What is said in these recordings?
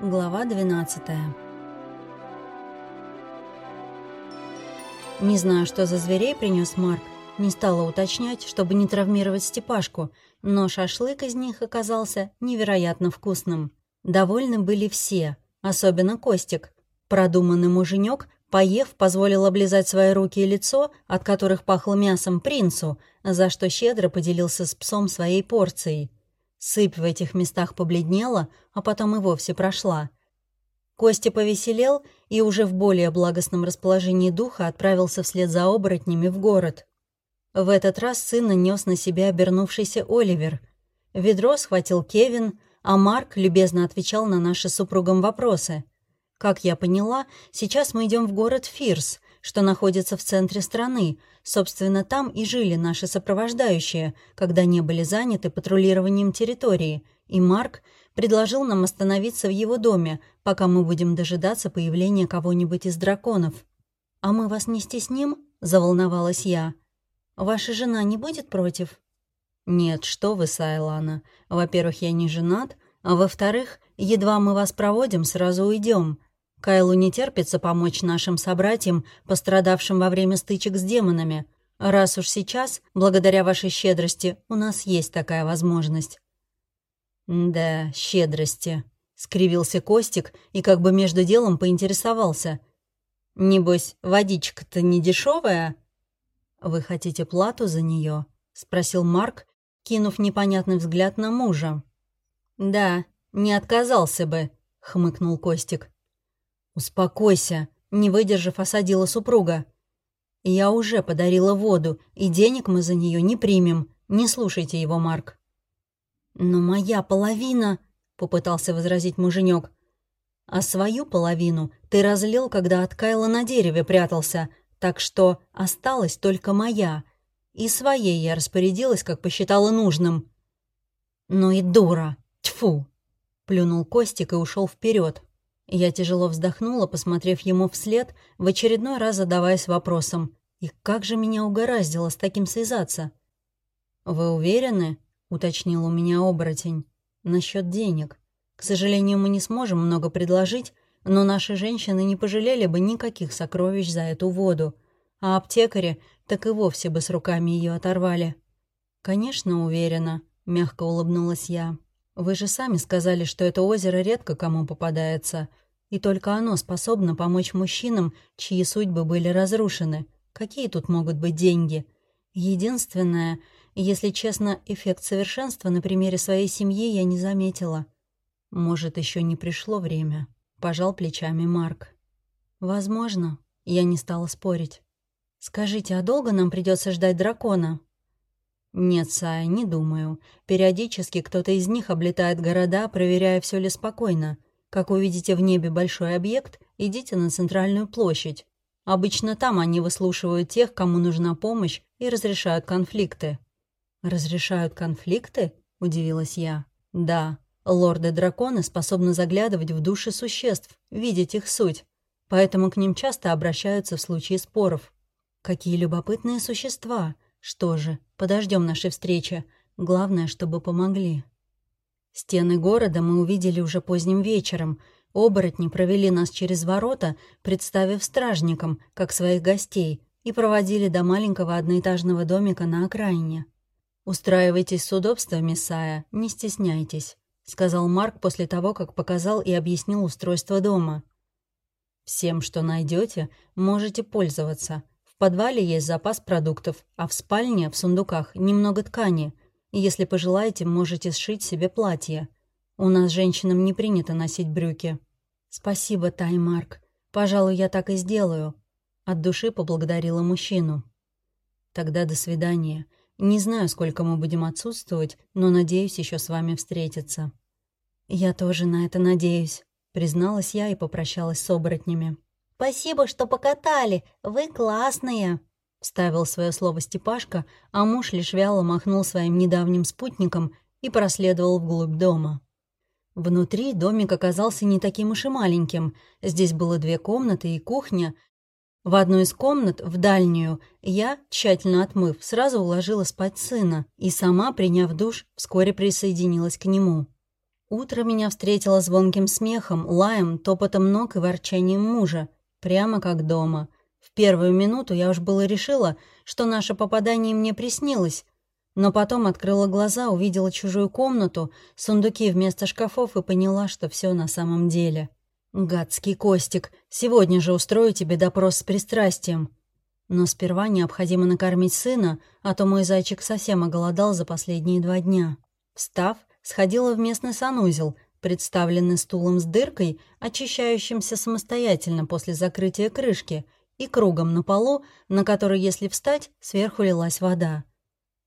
Глава 12 Не знаю, что за зверей принес Марк. Не стала уточнять, чтобы не травмировать Степашку, но шашлык из них оказался невероятно вкусным. Довольны были все, особенно Костик. Продуманный муженек, поев, позволил облизать свои руки и лицо, от которых пахло мясом принцу, за что щедро поделился с псом своей порцией. Сыпь в этих местах побледнела, а потом и вовсе прошла. Костя повеселел и уже в более благостном расположении духа отправился вслед за оборотнями в город. В этот раз сына нес на себя обернувшийся Оливер. Ведро схватил Кевин, а Марк любезно отвечал на наши супругам вопросы. Как я поняла, сейчас мы идем в город Фирс, что находится в центре страны. Собственно, там и жили наши сопровождающие, когда не были заняты патрулированием территории, и Марк предложил нам остановиться в его доме, пока мы будем дожидаться появления кого-нибудь из драконов. «А мы вас не стесним?» — заволновалась я. «Ваша жена не будет против?» «Нет, что вы, Сайлана. Во-первых, я не женат, а во-вторых, едва мы вас проводим, сразу уйдем. Кайлу не терпится помочь нашим собратьям, пострадавшим во время стычек с демонами. Раз уж сейчас, благодаря вашей щедрости, у нас есть такая возможность». «Да, щедрости», — скривился Костик и как бы между делом поинтересовался. «Небось, водичка-то не дешевая?» «Вы хотите плату за нее? спросил Марк, кинув непонятный взгляд на мужа. «Да, не отказался бы», — хмыкнул Костик. «Успокойся», — не выдержав, осадила супруга. «Я уже подарила воду, и денег мы за нее не примем. Не слушайте его, Марк». «Но моя половина...» — попытался возразить муженек. «А свою половину ты разлил, когда от Кайла на дереве прятался, так что осталась только моя. И своей я распорядилась, как посчитала нужным». «Ну и дура! Тьфу!» — плюнул Костик и ушел вперед. Я тяжело вздохнула, посмотрев ему вслед, в очередной раз задаваясь вопросом, «И как же меня угораздило с таким связаться?» «Вы уверены?» — уточнил у меня оборотень. «Насчет денег. К сожалению, мы не сможем много предложить, но наши женщины не пожалели бы никаких сокровищ за эту воду, а аптекари так и вовсе бы с руками ее оторвали». «Конечно, уверена», — мягко улыбнулась я. «Вы же сами сказали, что это озеро редко кому попадается, и только оно способно помочь мужчинам, чьи судьбы были разрушены. Какие тут могут быть деньги? Единственное, если честно, эффект совершенства на примере своей семьи я не заметила. Может, еще не пришло время. Пожал плечами Марк. Возможно. Я не стала спорить. Скажите, а долго нам придется ждать дракона? Нет, Сая, не думаю. Периодически кто-то из них облетает города, проверяя, все ли спокойно. Как увидите в небе большой объект, идите на центральную площадь. Обычно там они выслушивают тех, кому нужна помощь, и разрешают конфликты». «Разрешают конфликты?» – удивилась я. «Да. Лорды-драконы способны заглядывать в души существ, видеть их суть, поэтому к ним часто обращаются в случае споров. Какие любопытные существа! Что же, подождем нашей встречи. Главное, чтобы помогли». Стены города мы увидели уже поздним вечером. Оборотни провели нас через ворота, представив стражникам, как своих гостей, и проводили до маленького одноэтажного домика на окраине. «Устраивайтесь с удобствами, Сая, не стесняйтесь», — сказал Марк после того, как показал и объяснил устройство дома. «Всем, что найдете, можете пользоваться. В подвале есть запас продуктов, а в спальне, в сундуках, немного ткани — если пожелаете, можете сшить себе платье. У нас женщинам не принято носить брюки». «Спасибо, Таймарк. Пожалуй, я так и сделаю». От души поблагодарила мужчину. «Тогда до свидания. Не знаю, сколько мы будем отсутствовать, но надеюсь еще с вами встретиться». «Я тоже на это надеюсь», — призналась я и попрощалась с оборотнями. «Спасибо, что покатали. Вы классные», Вставил свое слово Степашка, а муж лишь вяло махнул своим недавним спутником и проследовал вглубь дома. Внутри домик оказался не таким уж и маленьким. Здесь было две комнаты и кухня. В одну из комнат, в дальнюю, я, тщательно отмыв, сразу уложила спать сына и сама, приняв душ, вскоре присоединилась к нему. Утро меня встретило звонким смехом, лаем, топотом ног и ворчанием мужа, прямо как дома. В первую минуту я уж было решила, что наше попадание мне приснилось, но потом открыла глаза, увидела чужую комнату, сундуки вместо шкафов и поняла, что все на самом деле. «Гадский Костик, сегодня же устрою тебе допрос с пристрастием». Но сперва необходимо накормить сына, а то мой зайчик совсем оголодал за последние два дня. Встав, сходила в местный санузел, представленный стулом с дыркой, очищающимся самостоятельно после закрытия крышки, и кругом на полу, на который, если встать, сверху лилась вода.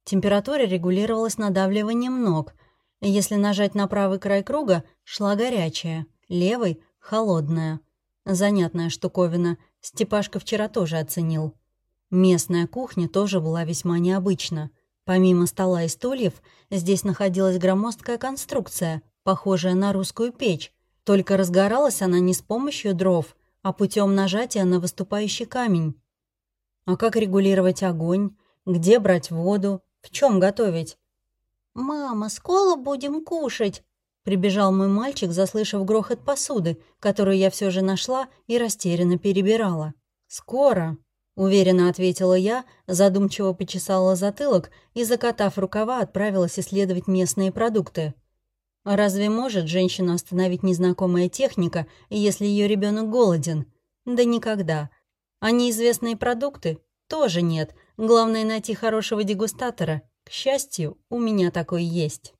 Температура регулировалась надавливанием ног. Если нажать на правый край круга, шла горячая, левый — холодная. Занятная штуковина, Степашка вчера тоже оценил. Местная кухня тоже была весьма необычна. Помимо стола и стульев, здесь находилась громоздкая конструкция, похожая на русскую печь, только разгоралась она не с помощью дров, а путем нажатия на выступающий камень. А как регулировать огонь? Где брать воду? В чем готовить? «Мама, скоро будем кушать!» Прибежал мой мальчик, заслышав грохот посуды, которую я все же нашла и растерянно перебирала. «Скоро!» — уверенно ответила я, задумчиво почесала затылок и, закатав рукава, отправилась исследовать местные продукты. Разве может женщину остановить незнакомая техника, если ее ребенок голоден? Да никогда. А неизвестные продукты? Тоже нет. Главное найти хорошего дегустатора. К счастью, у меня такой есть.